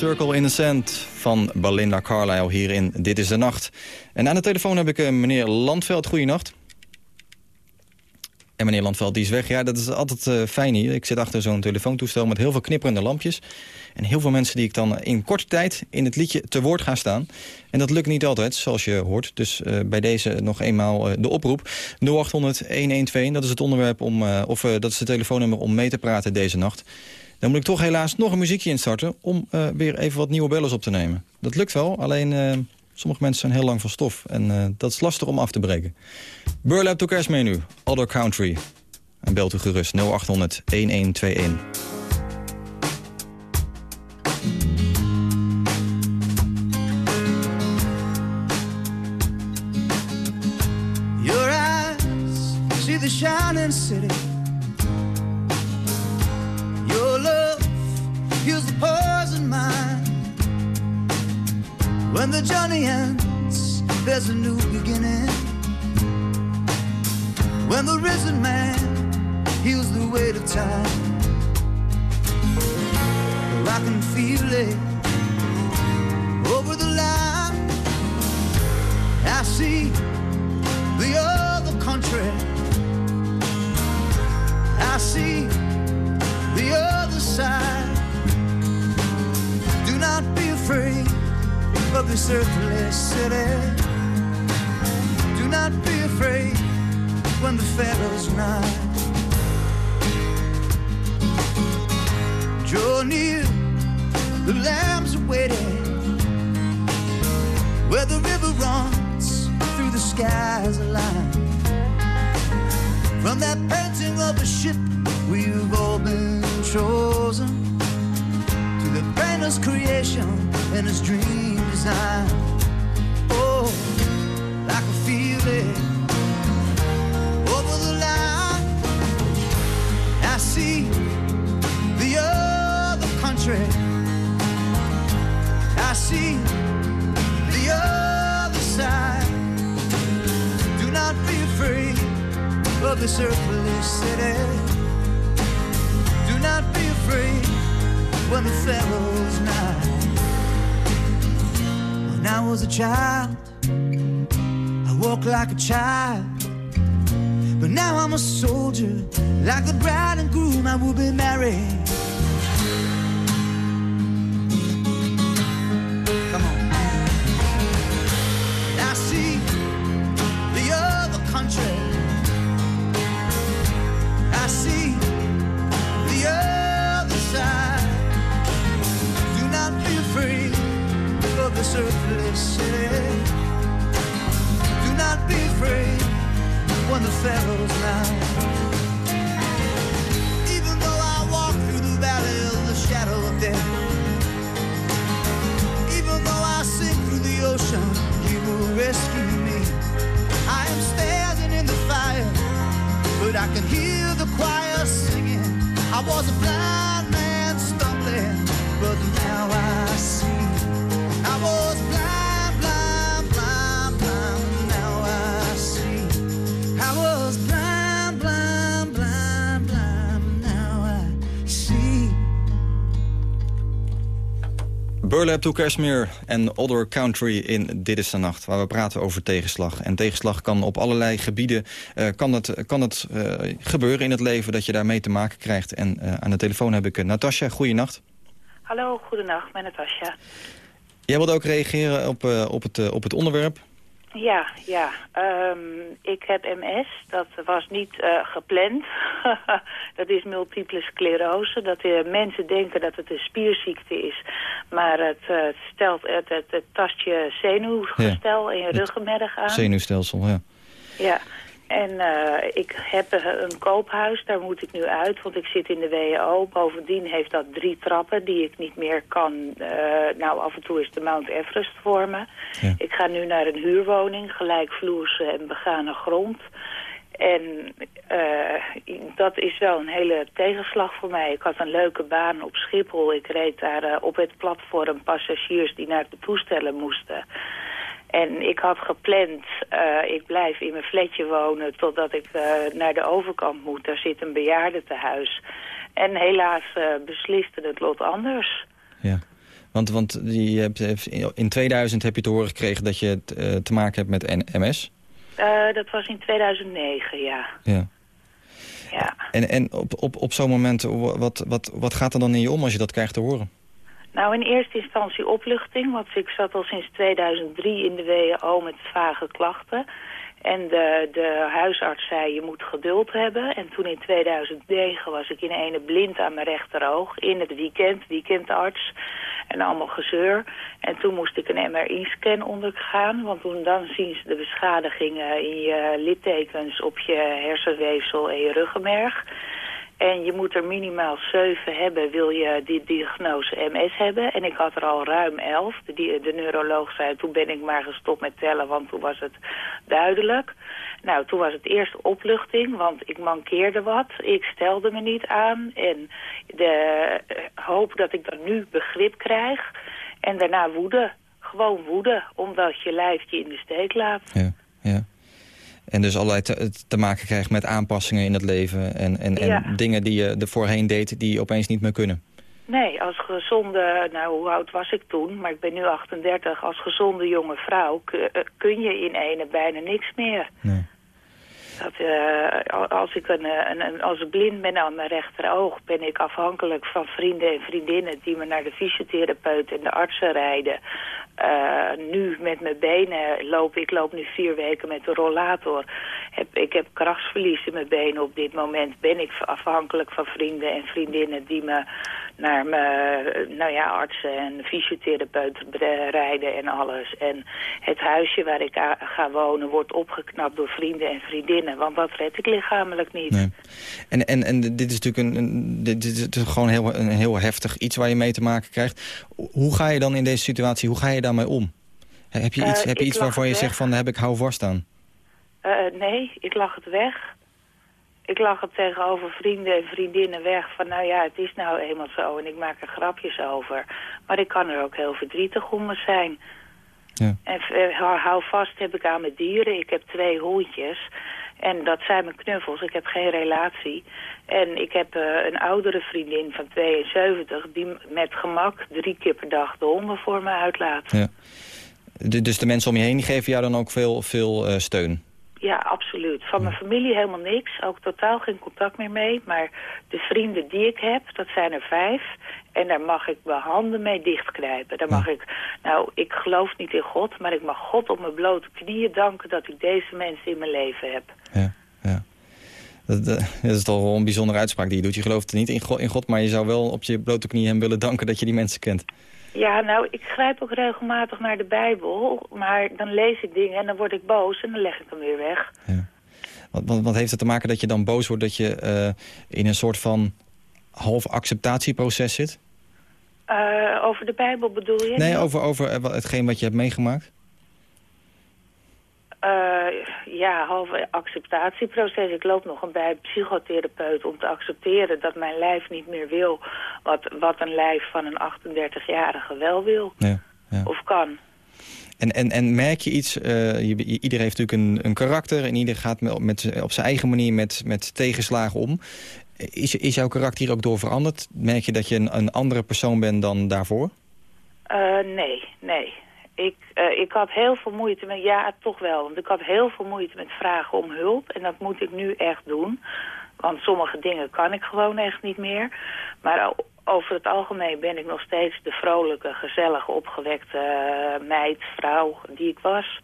Circle in the Sand van Belinda Carlisle hier in Dit is de Nacht. En aan de telefoon heb ik eh, meneer Landveld. Goeienacht. En meneer Landveld, die is weg. Ja, dat is altijd eh, fijn hier. Ik zit achter zo'n telefoontoestel met heel veel knipperende lampjes. En heel veel mensen die ik dan in korte tijd in het liedje te woord ga staan. En dat lukt niet altijd, zoals je hoort. Dus eh, bij deze nog eenmaal eh, de oproep. 0800-1121, dat is het onderwerp om, eh, of eh, dat is het telefoonnummer om mee te praten deze nacht. Dan moet ik toch helaas nog een muziekje instarten... om eh, weer even wat nieuwe bellers op te nemen. Dat lukt wel, alleen eh, sommige mensen zijn heel lang van stof. En eh, dat is lastig om af te breken. Burlap to Cash menu, Other Country. En belt u gerust 0800 1121. Your eyes see the shining city. A new beginning. When the risen man heals the weight of time. Oh, I can feel it over the line. I see the other country. I see the other side. Do not be afraid of this earthly city. When the Pharaoh's nigh. When I was a child, I walked like a child. But now I'm a soldier, like the bride and groom, I will be married. Burlap to Kashmir en Other Country in Dit is de Nacht... waar we praten over tegenslag. En tegenslag kan op allerlei gebieden eh, kan het, kan het eh, gebeuren in het leven... dat je daarmee te maken krijgt. En eh, aan de telefoon heb ik Natasja. Goeienacht. Hallo, goedenacht, met Natasja. Jij wilde ook reageren op, op, het, op het onderwerp. Ja, ja. ehm, ik heb MS. Dat was niet eh, gepland. dat is multiple sclerose. Dat eh, mensen denken dat het een spierziekte is. Maar het, eh, het, stelt, het, het, het tast je zenuwgestel en je ruggenmerg aan. Zenuwstelsel, ja. Ja, en eh, ik heb eh, een koophuis, daar moet ik nu uit, want ik zit in de WO. Bovendien heeft dat drie trappen die ik niet meer kan. eh, nou, af en toe is de Mount Everest voor me. Ik ga nu naar een huurwoning, gelijkvloers en begane grond. En dat is wel een hele tegenslag voor mij. Ik had een leuke baan op Schiphol. Ik reed daar op het platform passagiers die naar de toestellen moesten. En ik had gepland, eh, ik blijf in mijn flatje wonen totdat ik eh, naar de overkant moet. Daar zit een bejaardentehuis. En helaas eh, besliste het lot anders. Want, want je hebt, in 2000 heb je te horen gekregen dat je het, te maken hebt met MS. Dat was in 2009, ja. Ja. Ja. En, en op, op, op zo'n moment, wat, wat, wat gaat er dan in je om als je dat krijgt te horen? Nou, in eerste instantie opluchting, want ik zat al sinds 2003 in de WHO met vage klachten. En de, de huisarts zei, je moet geduld hebben. En toen in 2009 was ik in ene blind aan mijn rechteroog. In het weekend, weekendarts. En allemaal gezeur. En toen moest ik een MRI-scan ondergaan. Want toen dan zien ze de beschadigingen in je littekens op je hersenweefsel en je ruggenmerg. En je moet er minimaal zeven hebben, wil je die diagnose MS hebben. En ik had er al ruim elf. De, de neuroloog zei, toen ben ik maar gestopt met tellen, want toen was het duidelijk. Nou, toen was het eerst opluchting, want ik mankeerde wat. Ik stelde me niet aan. En de eh, hoop dat ik dan nu begrip krijg. En daarna woede. Gewoon woede, omdat je lijf je in de steek laat. Ja. En dus allerlei te, te maken krijgt met aanpassingen in het leven... en, en, en Ja. dingen die je er voorheen deed die opeens niet meer kunnen. Nee, als gezonde, nou hoe oud was ik toen, maar ik ben nu 38, als gezonde jonge vrouw eh, kun je in ene bijna niks meer. Dat, eh, al- als, ik een, eh, een, een- als ik blind ben aan mijn rechteroog, ben ik afhankelijk van vrienden en vriendinnen die me naar de fysiotherapeut en de artsen rijden. Eh, nu met mijn benen loop ik loop nu vier weken met een rollator. Heb, ik heb krachtsverlies in mijn benen op dit moment. Ben ik afhankelijk van vrienden en vriendinnen die me naar mijn nou ja, artsen en fysiotherapeut bre- rijden en alles. En het huisje waar ik ga wonen wordt opgeknapt door vrienden en vriendinnen. Want dat red ik lichamelijk niet. Nee. En, en, en dit is natuurlijk een, een, dit is gewoon heel, een heel heftig iets waar je mee te maken krijgt. Hoe ga je dan in deze situatie, hoe ga je daarmee om? Heb je Eh, iets, heb je iets waarvan je zegt van daar heb ik hou vast aan? Eh, nee, ik lag het weg. Ik lag het tegenover vrienden en vriendinnen weg. Van nou ja, het is nou eenmaal zo en ik maak er grapjes over. Maar ik kan er ook heel verdrietig om zijn. Ja. En eh, hou vast heb ik aan mijn dieren. Ik heb twee hondjes. En dat zijn mijn knuffels. Ik heb geen relatie. En ik heb eh, een oudere vriendin van 72... die met gemak drie keer per dag de honden voor me uitlaat. Ja. De- dus de mensen om je heen die geven jou dan ook veel, veel eh, steun? Ja, absoluut. Van mijn familie helemaal niks. Ook totaal geen contact meer mee. Maar de vrienden die ik heb, dat zijn er vijf. En daar mag ik mijn handen mee dichtknijpen. Daar mag ik, nou, ik geloof niet in God, maar ik mag God op mijn blote knieën danken dat ik deze mensen in mijn leven heb. Dat, eh, dat is toch wel een bijzondere uitspraak die je doet. Je gelooft niet in God, in God, maar je zou wel op je blote knieën hem willen danken dat je die mensen kent. Ja, nou, ik grijp ook regelmatig naar de Bijbel, maar dan lees ik dingen en dan word ik boos en dan leg ik hem weer weg. Wat, wat, wat heeft het te maken dat je dan boos wordt dat je eh, in een soort van half acceptatieproces zit? Eh, over de Bijbel bedoel je? Nee, over, over eh, hetgeen wat je hebt meegemaakt. Eh, ja, halve acceptatieproces. Ik loop nog een bij psychotherapeut om te accepteren dat mijn lijf niet meer wil wat, wat een lijf van een 38-jarige wel wil. Ja, ja. Of kan. En, en, en merk je iets, eh, je, iedereen heeft natuurlijk een, een karakter... en ieder gaat met, met, op zijn eigen manier met, met tegenslagen om. Is, is jouw karakter ook door veranderd? Merk je dat je een, een andere persoon bent dan daarvoor? Eh, nee, nee. Ik, eh, ik had heel veel moeite met, ja, toch wel. Want ik had heel veel moeite met vragen om hulp. En dat moet ik nu echt doen. Want sommige dingen kan ik gewoon echt niet meer. Maar over het algemeen ben ik nog steeds de vrolijke, gezellige, opgewekte eh, meid, vrouw die ik was.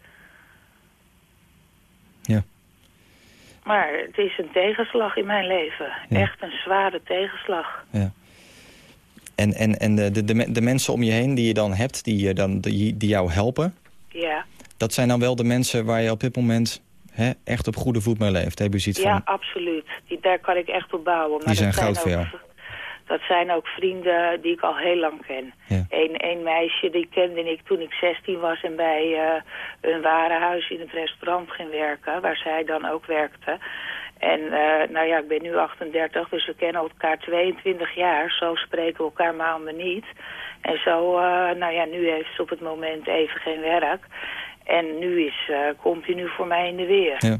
Maar het is een tegenslag in mijn leven. Ja. Echt een zware tegenslag. Ja. En, en, en de, de, de, me- de mensen om je heen die je dan hebt, die, je dan, die, die jou helpen... Ja, dat zijn dan wel de mensen waar je op dit moment hè, echt op goede voet mee leeft. Heb je zoiets ja van, absoluut. Die, daar kan ik echt op bouwen. Maar die zijn goud voor ook. Dat zijn ook vrienden die ik al heel lang ken. Ja. Eén één meisje die kende ik toen ik 16 was en bij eh, een warenhuis in het restaurant ging werken, waar zij dan ook werkte. En eh, nou ja, ik ben nu 38, dus we kennen elkaar 22 jaar. Zo spreken we elkaar maanden niet. En zo, eh, nou ja, nu heeft ze op het moment even geen werk. En nu is continu voor mij in de weer. Ja.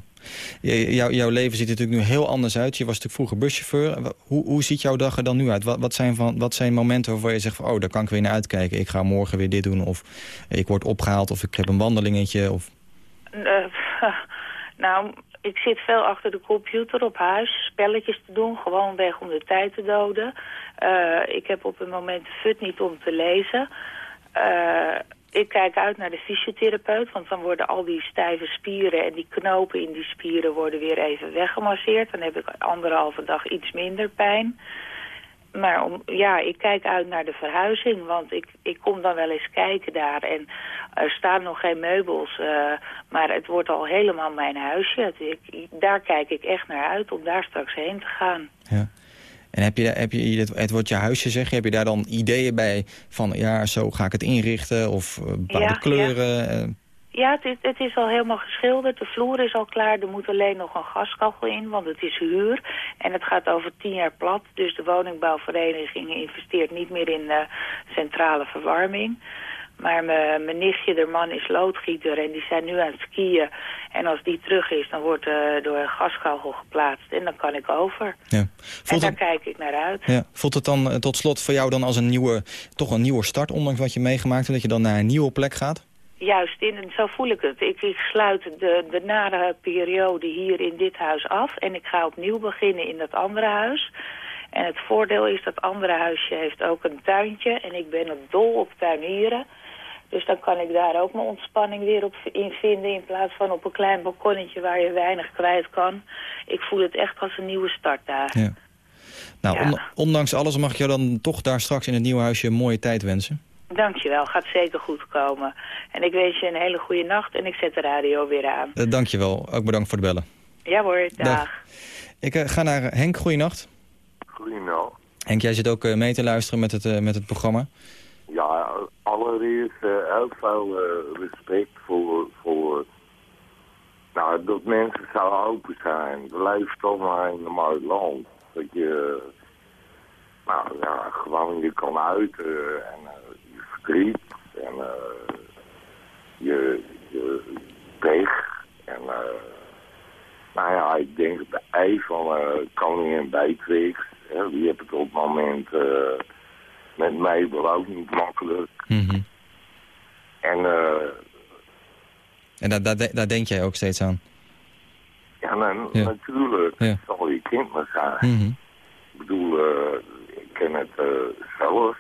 Je- jou- jouw leven ziet er natuurlijk nu heel anders uit. Je was natuurlijk vroeger buschauffeur. Hoe, hoe ziet jouw dag er dan nu uit? Wat, wat, zijn van, wat zijn momenten waarvan je zegt van... oh, daar kan ik weer naar uitkijken. Ik ga morgen weer dit doen. Of ik word opgehaald. Of ik heb een wandelingetje. Of... Eh, nou, ik zit veel achter de computer op huis, spelletjes te doen, gewoon weg om de tijd te doden. Eh, ik heb op het moment de fut niet om te lezen. Eh, ik kijk uit naar de fysiotherapeut, want dan worden al die stijve spieren en die knopen in die spieren worden weer even weggemasseerd. Dan heb ik anderhalve dag iets minder pijn. Maar om, ja, ik kijk uit naar de verhuizing, want ik, ik kom dan wel eens kijken daar. En er staan nog geen meubels, eh, maar het wordt al helemaal mijn huisje. Ik, daar kijk ik echt naar uit om daar straks heen te gaan. En heb je, heb je het, het wordt je huisje, zeg je. Heb je daar dan ideeën bij van... ja, zo ga ik het inrichten. Of eh, bepaalde Ja, kleuren. eh, Ja, het is, het is al helemaal geschilderd. De vloer is al klaar. Er moet alleen nog een gaskachel in, want het is huur. En het gaat over tien jaar plat. Dus de woningbouwvereniging investeert niet meer in eh, centrale verwarming. Maar mijn nichtje, de man is loodgieter en die zijn nu aan het skiën. En als die terug is, dan wordt er door een gaskachel geplaatst. En dan kan ik over. ja. En daar het, kijk ik naar uit. ja. Voelt het dan eh, tot slot voor jou dan als een nieuwe... toch een nieuwe start, ondanks wat je meegemaakt hebt... dat je dan naar een nieuwe plek gaat? Juist, in, en zo voel ik het. Ik, ik sluit de, de nare periode hier in dit huis af en ik ga opnieuw beginnen in dat andere huis. En het voordeel is dat andere huisje heeft ook een tuintje en ik ben dol op tuinieren. Dus dan kan ik daar ook mijn ontspanning weer op in vinden in plaats van op een klein balkonnetje waar je weinig kwijt kan. Ik voel het echt als een nieuwe start daar. Ja. Nou, Ja. on- ondanks alles mag ik jou dan toch daar straks in het nieuwe huisje een mooie tijd wensen. Dankjewel, gaat zeker goed komen. En ik wens je een hele goede nacht en ik zet de radio weer aan. Uh, dankjewel, ook bedankt voor het bellen. Ja hoor, dag. Dag. Ik eh, ga naar Henk, goeienacht. Goedenavond. Henk, jij zit ook eh, mee te luisteren met het, eh, met het programma. Ja, allereerst eh, heel veel eh, respect voor, voor nou, dat mensen zo open zijn. We leven toch maar in een mooi land. Dat je nou, ja, gewoon je kan uiten en eh, je verdriet en eh, je, je. En nou ja, ik denk dat de ei van uh, koningin Beatrix, hè, die heb het op het moment... met mij wel ook niet makkelijk. Mm -hmm. En, uh, en daar, daar, daar, denk jij ook steeds aan? Ja, nou, ja. natuurlijk. Ja. Het zal je kind maar zijn. Mm -hmm. Ik bedoel, uh, ik ken het uh, zelf.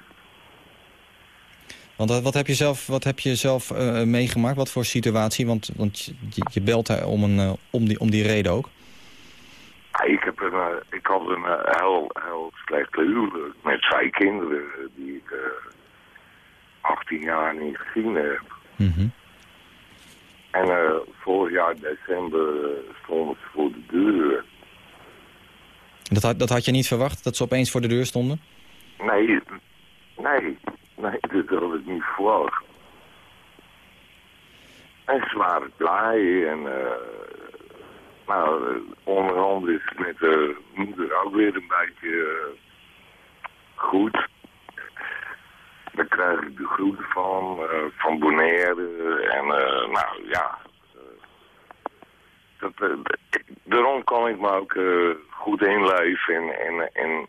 Want wat heb je zelf, wat heb je zelf meegemaakt? Wat voor situatie? Want, want je, je belt om, een, om, die, om die reden ook. Ik, heb een, uh, ik had een uh, heel, heel slecht huwelijk met twee kinderen die ik uh, 18 jaar niet gezien heb. Mm -hmm. En uh, vorig jaar december stonden ze voor de deur. Dat had, dat had je niet verwacht, dat ze opeens voor de deur stonden? Nee, nee, nee, dat had ik niet verwacht. En ze waren blij. En eh, nou, eh, onderhand is het met de moeder ook weer een beetje eh, goed. Daar krijg ik de groeten van, eh, van Bonaire. En eh, nou ja, eh, dat, eh, daarom kan ik me ook eh, goed inleven in, in, in,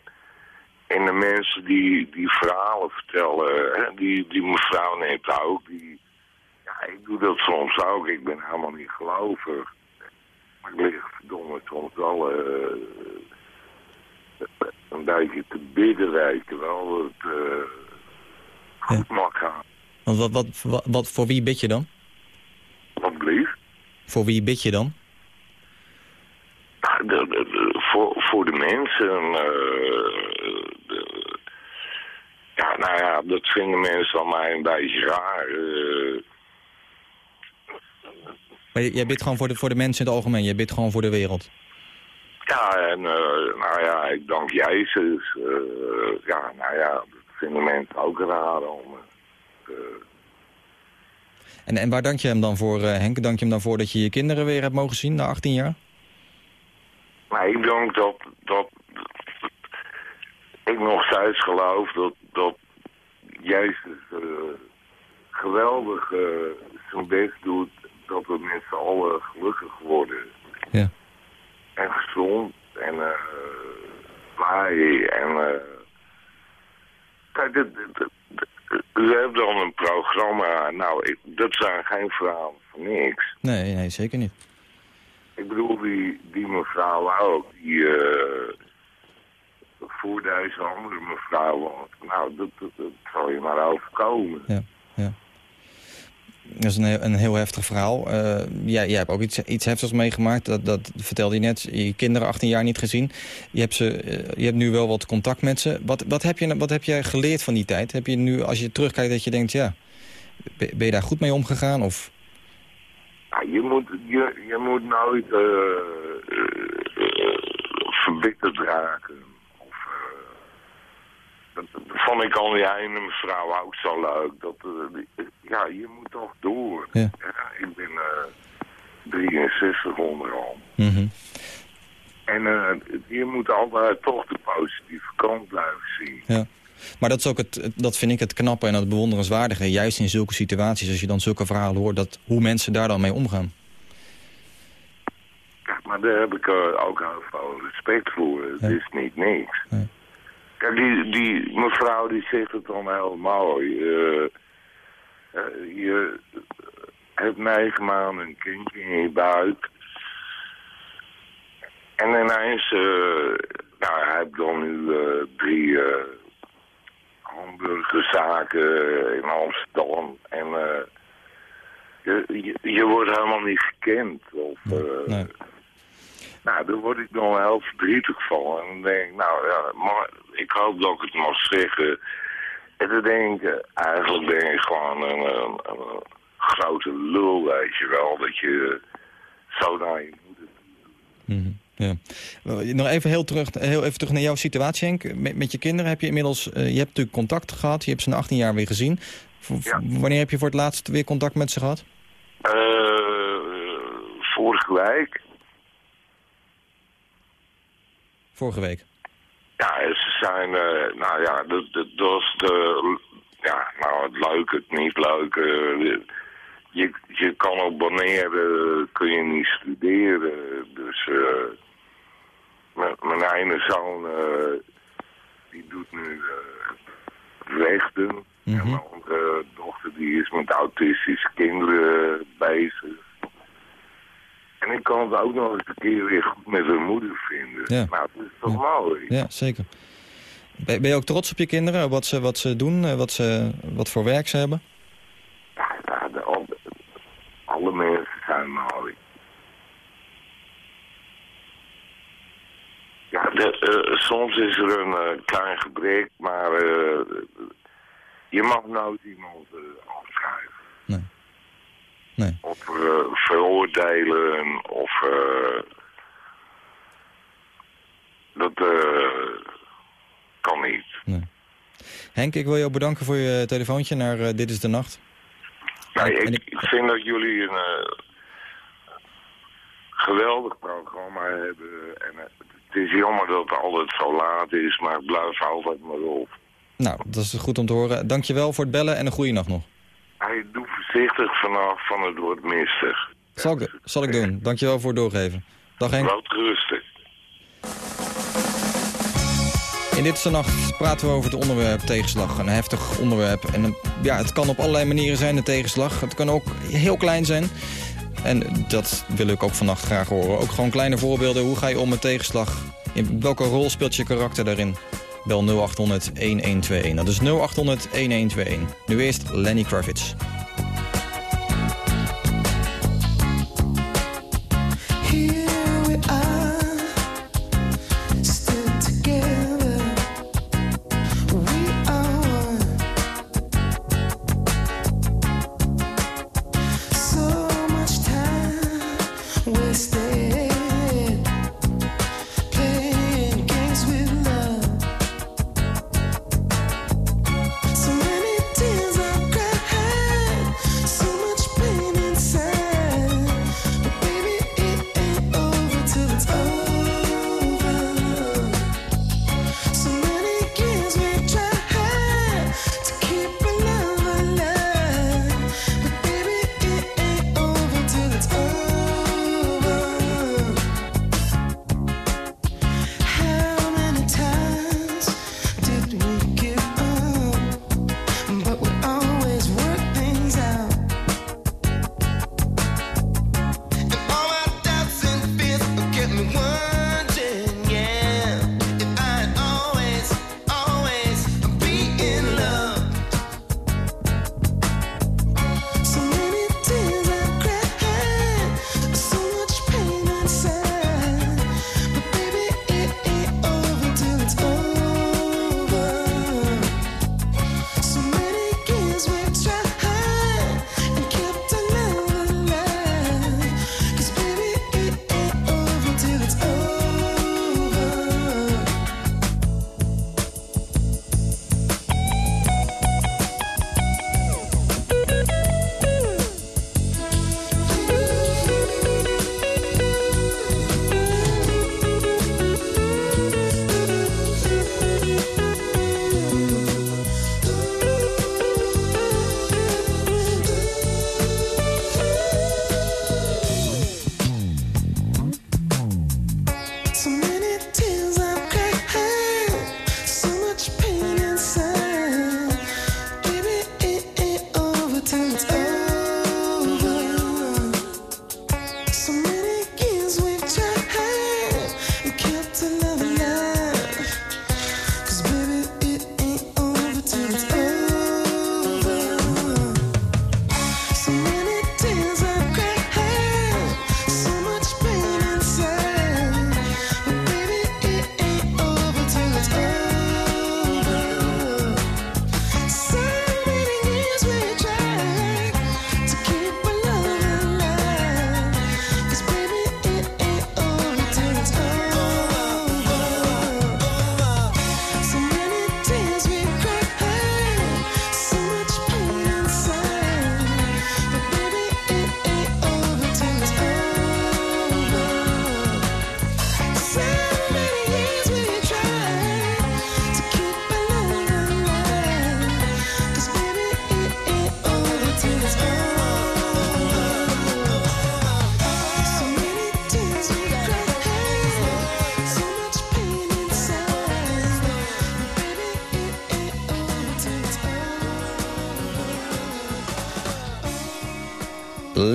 in de mensen die, die verhalen vertellen. Hè? Die, die mevrouw neemt ook. Die, ja, ik doe dat soms ook. Ik ben helemaal niet gelovig. Maar ik lig verdomme soms wel eh, een beetje te bidden, weet je wel. Dat het eh, goed mag gaan. Want wat, wat, wat, wat- voor wie bid je dan? Wat blieft? Voor wie bid je dan? De, de- de- voor, voor de mensen. eh, de- ja, nou ja, dat vinden mensen van mij een beetje raar. eh. Maar jij bidt gewoon voor de, voor de mensen in het algemeen. Jij bidt gewoon voor de wereld. ja, en eh, nou ja, ik dank Jezus. eh, ja, nou ja, dat vinden mensen ook raar om. eh, En, en waar dank je hem dan voor, Henk? Dank je hem dan voor dat je je kinderen weer hebt mogen zien na 18 jaar? Maar ik denk dat, dat ik nog steeds geloof dat, dat Jezus geweldig zijn best doet dat we met z'n allen gelukkig worden. Ja. En gezond en blij en... eh kijk, dit, dit- dit- u hebt dan een programma, nou, ik, dat zijn geen verhalen van niks. Nee, nee, zeker niet. Ik bedoel, die, die mevrouw ook, die eh, voor deze andere mevrouw. Nou, dat, dat, dat zal je maar overkomen. Ja, ja. Dat is een heel, een heel heftig verhaal. Eh, jij, jij hebt ook iets, iets heftigs meegemaakt. Dat, dat vertelde je net. Je kinderen 18 jaar niet gezien. Je hebt, ze, eh, je hebt nu wel wat contact met ze. Wat, wat, heb je, wat heb jij geleerd van die tijd? Heb je nu, als je terugkijkt, dat je denkt... ja, ben je daar goed mee omgegaan? Of... Nou, je, moet, je, je moet nooit eh, verbitterd raken. Of, dat, vond ik al die ene mevrouw ook zo leuk. Dat, ja, je moet toch door. Ja. ik ben eh 63 onderhand. Mhm. En eh, je moet altijd toch de positieve kant blijven zien. Ja. Maar dat, is ook het, dat vind ik het knappe en het bewonderenswaardige. Juist in zulke situaties, als je dan zulke verhalen hoort... Dat, hoe mensen daar dan mee omgaan. Kijk, maar daar heb ik eh, ook heel veel respect voor. Het is niet niks. Kijk, die, die mevrouw die zegt het dan heel mooi. Je hebt negen maanden een kindje in je buik. En ineens, eh nou, hij heeft dan nu eh, drie eh hamburgerzaken in Amsterdam. En eh, je, je, je wordt helemaal niet gekend. Of, eh, Nou, daar word ik dan heel verdrietig van. En dan denk ik, nou ja, maar ik hoop dat ik het mag zeggen. En dan denk ik, eigenlijk ben je gewoon een, een, een grote lul, weet je wel. Dat je zo naar je Mhm, Ja. Eh, Nog even heel, terug, heel even terug naar jouw situatie, Henk. Met, met je kinderen heb je inmiddels... eh, je hebt natuurlijk contact gehad. Je hebt ze na 18 jaar weer gezien. V- Wanneer heb je voor het laatst weer contact met ze gehad? Eh, vorige week, Vorige week. ja, zijn, eh, nou ja, dat, dat, dat is de, ja, nou het leuke, het niet leuke. eh, je, je kan op Bonaire, kun je niet studeren, dus eh, mijn, ene zoon, eh, die doet nu eh, rechten. En mijn andere dochter, die is met autistische kinderen bezig. En ik kan het ook nog eens een keer weer goed met hun moeder vinden. Ja. Nou, dat is toch mooi? Ja, zeker. Ben, je ook trots op je kinderen? Wat ze, wat ze doen? eh, Wat, ze, wat voor werk ze hebben? Ja, de, al- alle mensen zijn mooi. Ja, de, eh, soms is er een eh, klein gebrek, maar eh, je mag nooit iemand afschrijven. Nee. Nee. Of veroordelen, of... eh, dat eh, kan niet. Henk, ik wil jou bedanken voor je telefoontje naar eh, Dit is de Nacht. Nee, ik, ik vind dat jullie een eh, geweldig programma hebben. En eh, het is jammer dat het altijd zo laat is, maar ik blijf altijd maar op. Nou, dat is goed om te horen. Dankjewel voor het bellen en een goede nacht nog. Hij doet voorzichtig vanaf van het wordt mistig. Zal ik, zal ik doen. Dankjewel voor het doorgeven. Dag Henk. Wout rustig. In dit nacht praten we over het onderwerp tegenslag. Een heftig onderwerp. En eh, ja, het kan op allerlei manieren zijn, de tegenslag. Het kan ook heel klein zijn. En dat wil ik ook vannacht graag horen. Ook gewoon kleine voorbeelden. Hoe ga je om met tegenslag? In welke rol speelt je karakter daarin? Bel 0800 1121. Dat is 0800 1121. Nu eerst Lenny Kravitz.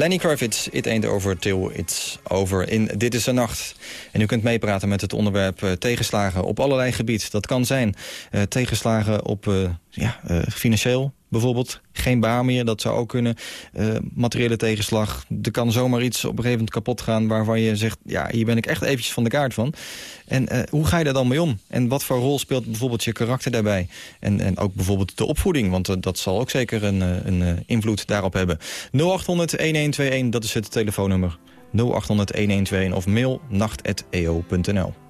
Lenny Kravitz, It Ain't Over Till It's Over in Dit is de Nacht. En u kunt meepraten met het onderwerp eh, tegenslagen op allerlei gebied. Dat kan zijn eh, tegenslagen op eh, ja, financieel bijvoorbeeld. Geen baan meer, dat zou ook kunnen. Eh, materiële tegenslag. Er kan zomaar iets op een gegeven moment kapot gaan... waarvan je zegt, ja, hier ben ik echt eventjes van de kaart van. En eh, hoe ga je daar dan mee om? En wat voor rol speelt bijvoorbeeld je karakter daarbij? En, en ook bijvoorbeeld de opvoeding, want eh, dat zal ook zeker een, een invloed daarop hebben. 0800-1121, dat is het telefoonnummer. 0800-1121 of mail nacht.eo.nl.